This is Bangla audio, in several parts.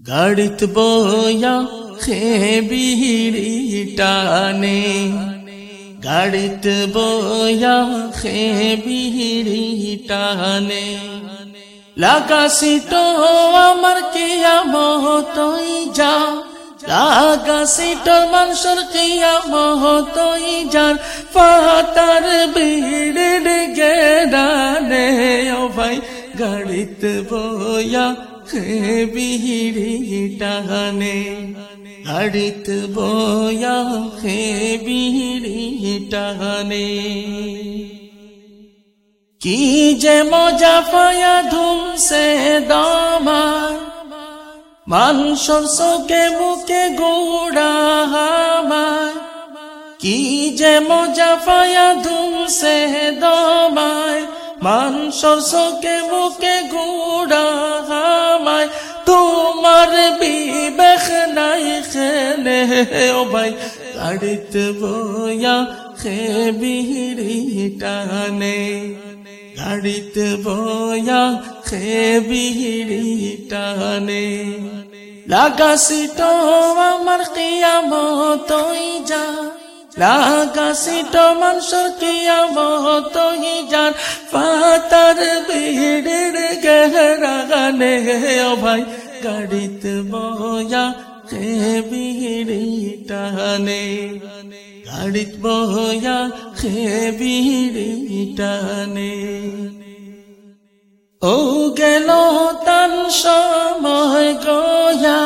গাড়িত বয়া খে বিহিড়ি টানে। গাড়িত বয়া খে বিহিড়ি টানে। লাগাসি তো আমার কিয়া মহতই যা লাগাসি তোর মানুষের কিয়া মহতই যার পাতার বিড়ির গেড়ানে, ও ভাই, গাড়িত বয়া বিহিড়ি টানে গাড়িত বয়া হে বিহিড়ি টানে। কি যে মজা পায়া ধুম সে দামায় মানসর সোকে মুখে গোড়া হামায় কি যে মজা পায়া ধুম সে দমায় মানসর সোকে মুখে গোড়া হামায় তোমার বিবেক নাই খেনে, ও ভাই গাড়িত বয়া খে বিহিড়ি টানে। গাড়িত বয়া খে বিহিড়ি টানে। লাগাসি তো আমার কিয়ামতই যা, লাগাসি তো মানুষের কিয়ামতই যান পাতার বিড়ির গেহরা গানে ও ভাই গাড়িত বয়া খে বিহিড়ি টানে। গাড়িত বয়া খে বিহিড়ি টানে। ও গেল তান সময় গয়া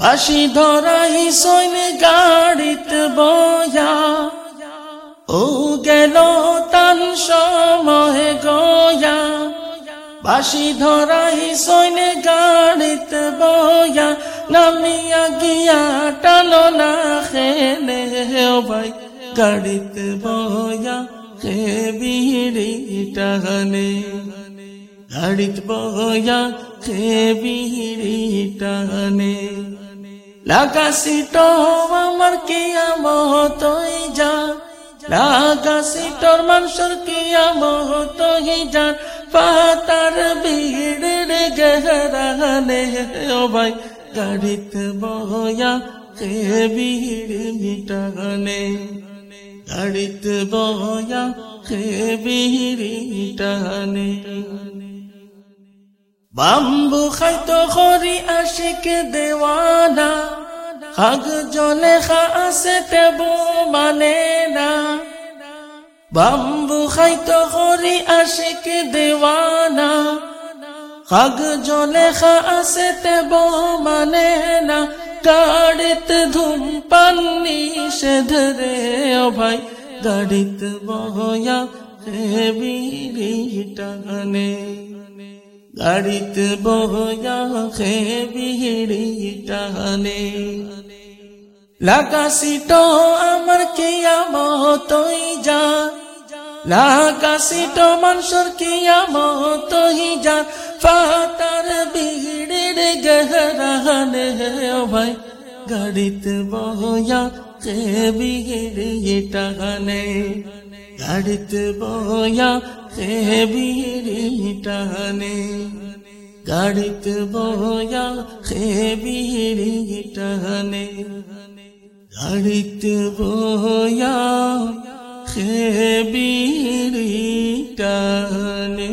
বাসি ধরাই সৈন গাড়িত বয়া। ও গেল তান সময় বাসি ধরাই সৈন গাড়িত বয়া, নামিয়া গিয়া টানো না খেলে ভাই। গাড়িত বয়া খে বিড়ি টানে গাড়িত বয়া খে বিড়ি টানে লাগাসি তো আমার কিয়া মহতই যা। লাগাসি তোর মানুষের কিয়া মহতই যা। পাতার বিড়ির গহরানে ও ভাই, গাড়িত বয়া খে বিড়ি টানে গাড়িত বয়া খে বিড়ি টানে বাম্বু খাইতো খরি আশিক দেওয়ানা, হাগ জলে খা আছে তেবু মানে না বাম্বু খাইতো খরি আশিক দেওয়ানা। হাগ জলে খা আছে তেবু মানে না। গাড়িত ধুম পান্নি সে ধরে ও ভাই। গাড়িত বহয়া হে বিড়ি টানে। গাড়িত বহয়া খে বিড়ি টানে। লাগাসি তো আমার কিয়া মহতই যা। লাগাসি তো মানুষের কিয়া মহতই যা পাতার বিড়ির গহরানে ও ভাই। গাড়িত বয়া খে বিড়ি টানে। গাড়িত বয়া খে বিড়ি টানে। গাড়িত বয়া খে বিড়ি টানে। গাড়িত বয়া খে বিড়ি টানে